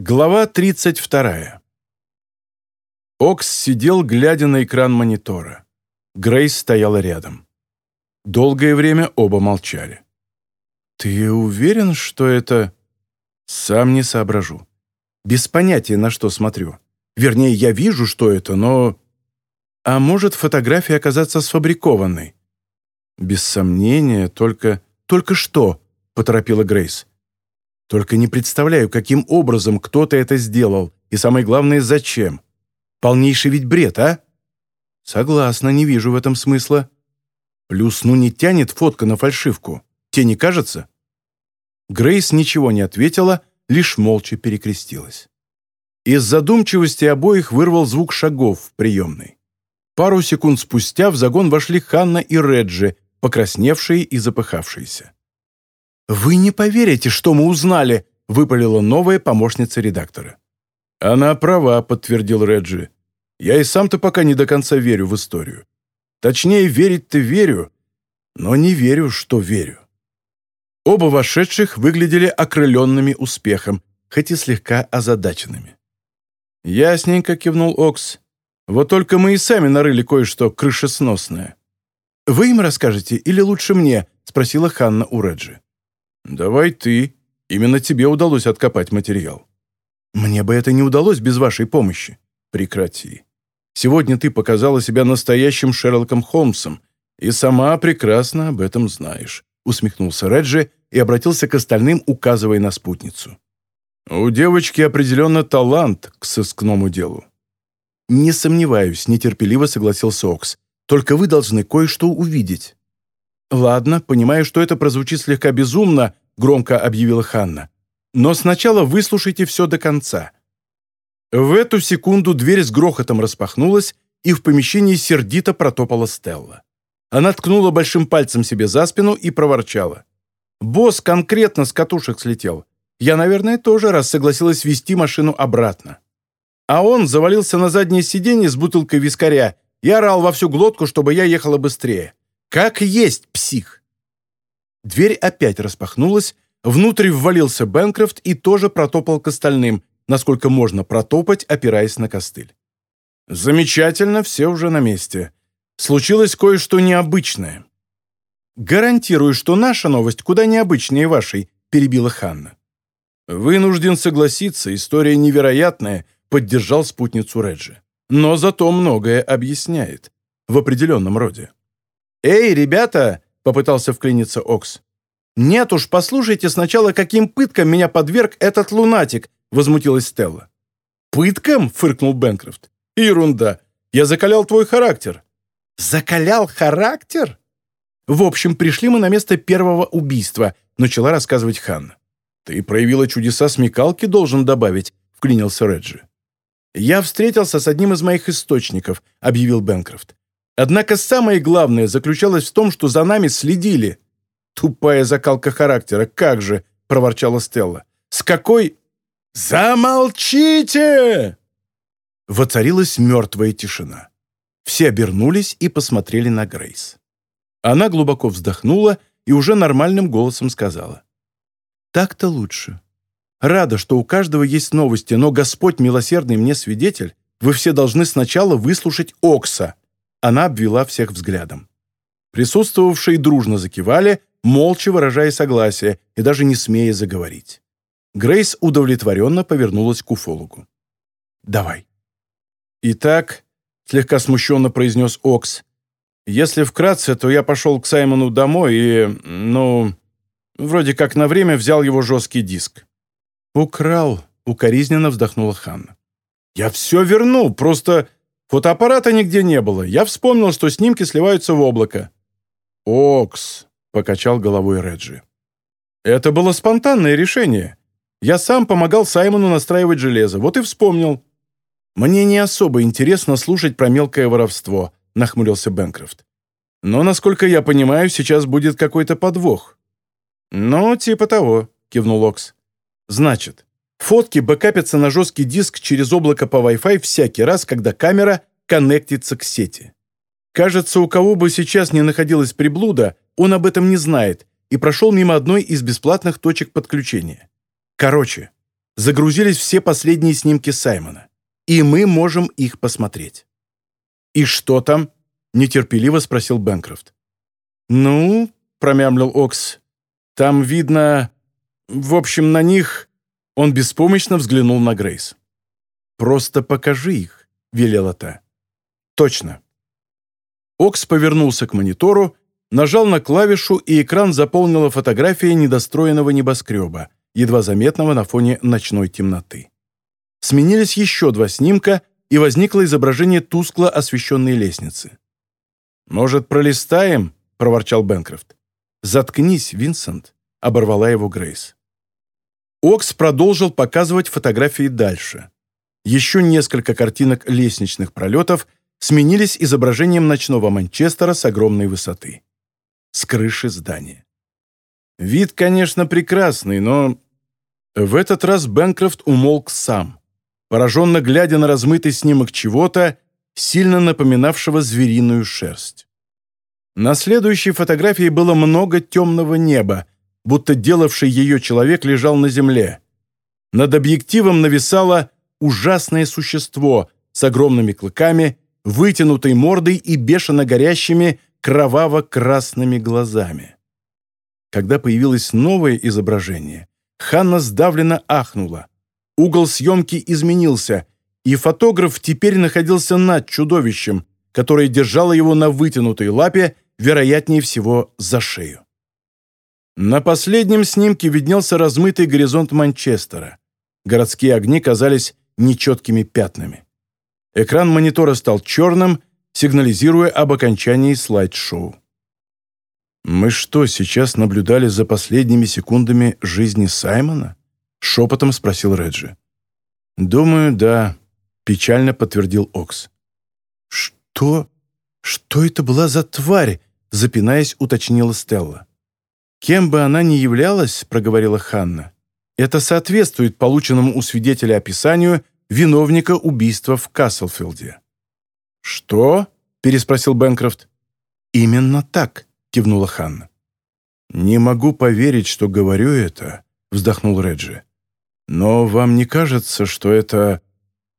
Глава 32. Окс сидел, глядя на экран монитора. Грейс стояла рядом. Долгое время оба молчали. «Ты уверен, что это...» «Сам не соображу. Без понятия, на что смотрю. Вернее, я вижу, что это, но...» «А может фотография оказаться сфабрикованной?» «Без сомнения, только...» «Только что?» — поторопила Грейс. Только не представляю, каким образом кто-то это сделал, и самое главное, зачем. Полнейший ведь бред, а? Согласна, не вижу в этом смысла. Плюс, ну не тянет фотка на фальшивку. Тебе не кажется? Грейс ничего не ответила, лишь молча перекрестилась. Из задумчивости обоих вырвал звук шагов в приемной. Пару секунд спустя в загон вошли Ханна и Реджи, покрасневшие и запыхавшиеся. «Вы не поверите, что мы узнали!» — выпалила новая помощница редактора. «Она права», — подтвердил Реджи. «Я и сам-то пока не до конца верю в историю. Точнее, верить-то верю, но не верю, что верю». Оба вошедших выглядели окрыленными успехом, хоть и слегка озадаченными. «Ясненько», — кивнул Окс. «Вот только мы и сами нарыли кое-что крышесносное». «Вы им расскажете или лучше мне?» — спросила Ханна у Реджи. «Давай ты. Именно тебе удалось откопать материал». «Мне бы это не удалось без вашей помощи». «Прекрати. Сегодня ты показала себя настоящим Шерлоком Холмсом, и сама прекрасно об этом знаешь», усмехнулся Реджи и обратился к остальным, указывая на спутницу. «У девочки определенно талант к сыскному делу». «Не сомневаюсь», — нетерпеливо согласился Окс. «Только вы должны кое-что увидеть». «Ладно, понимаю, что это прозвучит слегка безумно», — громко объявила Ханна. «Но сначала выслушайте все до конца». В эту секунду дверь с грохотом распахнулась, и в помещении сердито протопала Стелла. Она ткнула большим пальцем себе за спину и проворчала. «Босс конкретно с катушек слетел. Я, наверное, тоже раз согласилась вести машину обратно». А он завалился на заднее сиденье с бутылкой вискаря и орал во всю глотку, чтобы я ехала быстрее. Как есть псих!» Дверь опять распахнулась, внутрь ввалился Бэнкрофт и тоже протопал к остальным, насколько можно протопать, опираясь на костыль. «Замечательно, все уже на месте. Случилось кое-что необычное». «Гарантирую, что наша новость куда необычнее вашей», — перебила Ханна. «Вынужден согласиться, история невероятная», — поддержал спутницу Реджи. «Но зато многое объясняет. В определенном роде». «Эй, ребята!» — попытался вклиниться Окс. «Нет уж, послушайте сначала, каким пыткам меня подверг этот лунатик!» — возмутилась Стелла. «Пыткам?» — фыркнул Бенкрофт. «Ерунда! Я закалял твой характер!» «Закалял характер?» «В общем, пришли мы на место первого убийства», — начала рассказывать Ханна. «Ты проявила чудеса смекалки, должен добавить», — вклинился Реджи. «Я встретился с одним из моих источников», — объявил Бенкрофт. Однако самое главное заключалось в том, что за нами следили. «Тупая закалка характера, как же!» — проворчала Стелла. «С какой...» «Замолчите!» Воцарилась мертвая тишина. Все обернулись и посмотрели на Грейс. Она глубоко вздохнула и уже нормальным голосом сказала. «Так-то лучше. Рада, что у каждого есть новости, но Господь милосердный мне свидетель, вы все должны сначала выслушать Окса, она обвела всех взглядом. Присутствовавшие дружно закивали, молча выражая согласие и даже не смея заговорить. Грейс удовлетворенно повернулась к уфологу. «Давай». «Итак», — слегка смущенно произнес Окс, «если вкратце, то я пошел к Саймону домой и, ну, вроде как на время взял его жесткий диск». «Украл», — укоризненно вздохнула Ханна. «Я все верну, просто Фотоаппарата нигде не было. Я вспомнил, что снимки сливаются в облако. «Окс», — покачал головой Реджи. «Это было спонтанное решение. Я сам помогал Саймону настраивать железо, вот и вспомнил». «Мне не особо интересно слушать про мелкое воровство», — нахмурился Бэнкрофт. «Но, насколько я понимаю, сейчас будет какой-то подвох». «Ну, типа того», — кивнул Окс. «Значит, Фотки бэкапятся на жесткий диск через облако по Wi-Fi всякий раз, когда камера коннектится к сети. Кажется, у кого бы сейчас не находилась приблуда, он об этом не знает и прошел мимо одной из бесплатных точек подключения. Короче, загрузились все последние снимки Саймона, и мы можем их посмотреть». «И что там?» — нетерпеливо спросил Бэнкрофт. «Ну, — промямлил Окс, — там видно... В общем, на них...» Он беспомощно взглянул на Грейс. «Просто покажи их», — велела та. «Точно». Окс повернулся к монитору, нажал на клавишу, и экран заполнила фотография недостроенного небоскреба, едва заметного на фоне ночной темноты. Сменились еще два снимка, и возникло изображение тускло освещенной лестницы. «Может, пролистаем?» — проворчал Бенкрофт. «Заткнись, Винсент», — оборвала его Грейс. Окс продолжил показывать фотографии дальше. Еще несколько картинок лестничных пролетов сменились изображением ночного Манчестера с огромной высоты. С крыши здания. Вид, конечно, прекрасный, но... В этот раз Бенкрофт умолк сам, пораженно глядя на размытый снимок чего-то, сильно напоминавшего звериную шерсть. На следующей фотографии было много темного неба, будто делавший ее человек лежал на земле. Над объективом нависало ужасное существо с огромными клыками, вытянутой мордой и бешено горящими кроваво-красными глазами. Когда появилось новое изображение, Ханна сдавленно ахнула. Угол съемки изменился, и фотограф теперь находился над чудовищем, которое держало его на вытянутой лапе, вероятнее всего, за шею. На последнем снимке виднелся размытый горизонт Манчестера. Городские огни казались нечеткими пятнами. Экран монитора стал черным, сигнализируя об окончании слайд-шоу. «Мы что, сейчас наблюдали за последними секундами жизни Саймона?» — шепотом спросил Реджи. «Думаю, да», — печально подтвердил Окс. «Что? Что это была за тварь?» — запинаясь, уточнила Стелла. «Кем бы она ни являлась», — проговорила Ханна, «это соответствует полученному у свидетеля описанию виновника убийства в Каслфилде». «Что?» — переспросил Бэнкрофт. «Именно так», — кивнула Ханна. «Не могу поверить, что говорю это», — вздохнул Реджи. «Но вам не кажется, что это...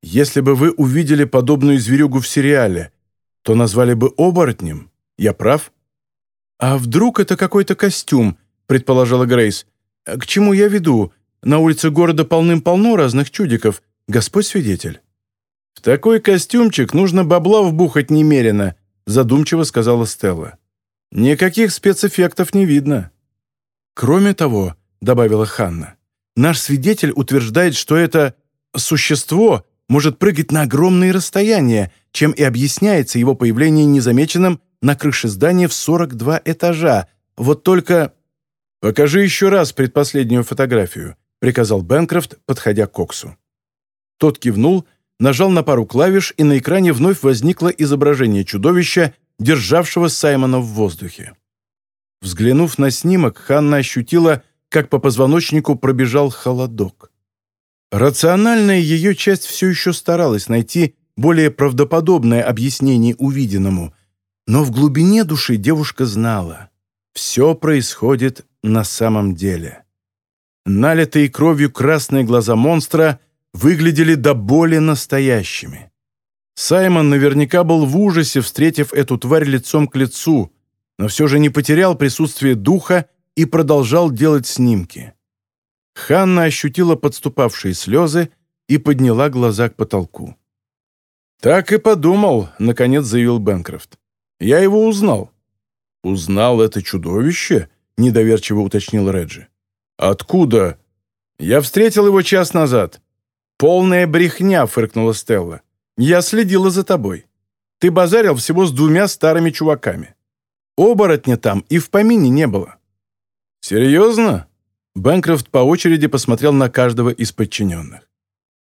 Если бы вы увидели подобную зверюгу в сериале, то назвали бы оборотнем? Я прав?» «А вдруг это какой-то костюм?» — предположила Грейс. «К чему я веду? На улице города полным-полно разных чудиков. Господь свидетель». «В такой костюмчик нужно бабла вбухать немерено», задумчиво сказала Стелла. «Никаких спецэффектов не видно». «Кроме того», — добавила Ханна, «наш свидетель утверждает, что это существо может прыгать на огромные расстояния, чем и объясняется его появление незамеченным на крыше здания в 42 этажа. Вот только...» «Покажи еще раз предпоследнюю фотографию», — приказал Бэнкрофт, подходя к Коксу. Тот кивнул, нажал на пару клавиш, и на экране вновь возникло изображение чудовища, державшего Саймона в воздухе. Взглянув на снимок, Ханна ощутила, как по позвоночнику пробежал холодок. Рациональная ее часть все еще старалась найти более правдоподобное объяснение увиденному, но в глубине души девушка знала, все происходит на самом деле. Налитые кровью красные глаза монстра — выглядели до боли настоящими. Саймон наверняка был в ужасе, встретив эту тварь лицом к лицу, но все же не потерял присутствие духа и продолжал делать снимки. Ханна ощутила подступавшие слезы и подняла глаза к потолку. «Так и подумал», — наконец заявил Бэнкрофт. «Я его узнал». «Узнал это чудовище?» — недоверчиво уточнил Реджи. «Откуда?» «Я встретил его час назад. «Полная брехня», — фыркнула Стелла. «Я следила за тобой. Ты базарил всего с двумя старыми чуваками. Оборотня там и в помине не было». «Серьезно?» Бэнкрофт по очереди посмотрел на каждого из подчиненных.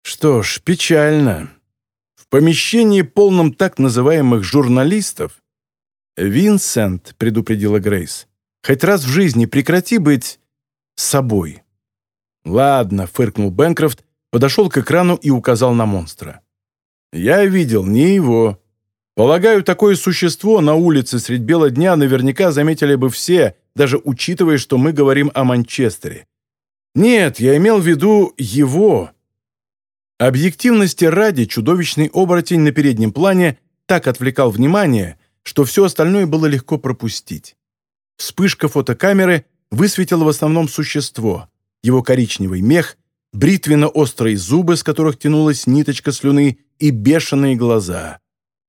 «Что ж, печально. В помещении, полном так называемых журналистов...» «Винсент», — предупредила Грейс, — «хоть раз в жизни прекрати быть собой». «Ладно», — фыркнул Бэнкрофт, подошел к экрану и указал на монстра. «Я видел не его. Полагаю, такое существо на улице средь бела дня наверняка заметили бы все, даже учитывая, что мы говорим о Манчестере. Нет, я имел в виду его. Объективности ради чудовищный оборотень на переднем плане так отвлекал внимание, что все остальное было легко пропустить. Вспышка фотокамеры высветила в основном существо, его коричневый мех, бритвенно-острые зубы, с которых тянулась ниточка слюны, и бешеные глаза.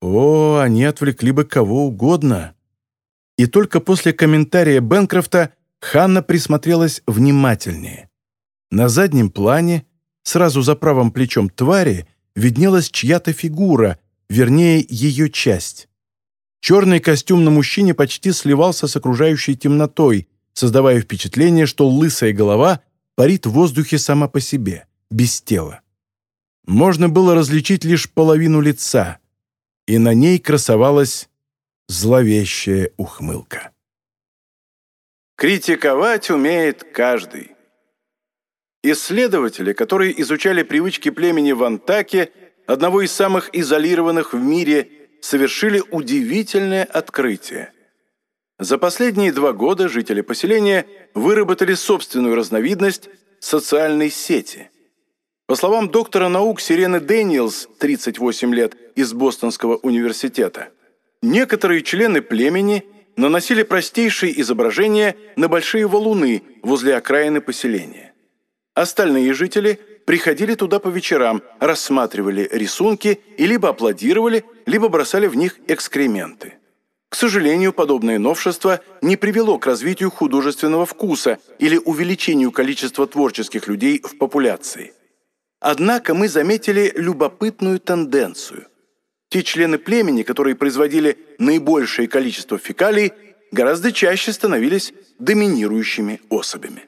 О, они отвлекли бы кого угодно. И только после комментария Бенкрофта Ханна присмотрелась внимательнее. На заднем плане, сразу за правым плечом твари, виднелась чья-то фигура, вернее, ее часть. Черный костюм на мужчине почти сливался с окружающей темнотой, создавая впечатление, что лысая голова парит в воздухе сама по себе, без тела. Можно было различить лишь половину лица, и на ней красовалась зловещая ухмылка. Критиковать умеет каждый. Исследователи, которые изучали привычки племени Вантаки, одного из самых изолированных в мире, совершили удивительное открытие. За последние два года жители поселения выработали собственную разновидность социальной сети. По словам доктора наук Сирены Дэниелс, 38 лет, из Бостонского университета, некоторые члены племени наносили простейшие изображения на большие валуны возле окраины поселения. Остальные жители приходили туда по вечерам, рассматривали рисунки и либо аплодировали, либо бросали в них экскременты. К сожалению, подобное новшество не привело к развитию художественного вкуса или увеличению количества творческих людей в популяции. Однако мы заметили любопытную тенденцию. Те члены племени, которые производили наибольшее количество фекалий, гораздо чаще становились доминирующими особями.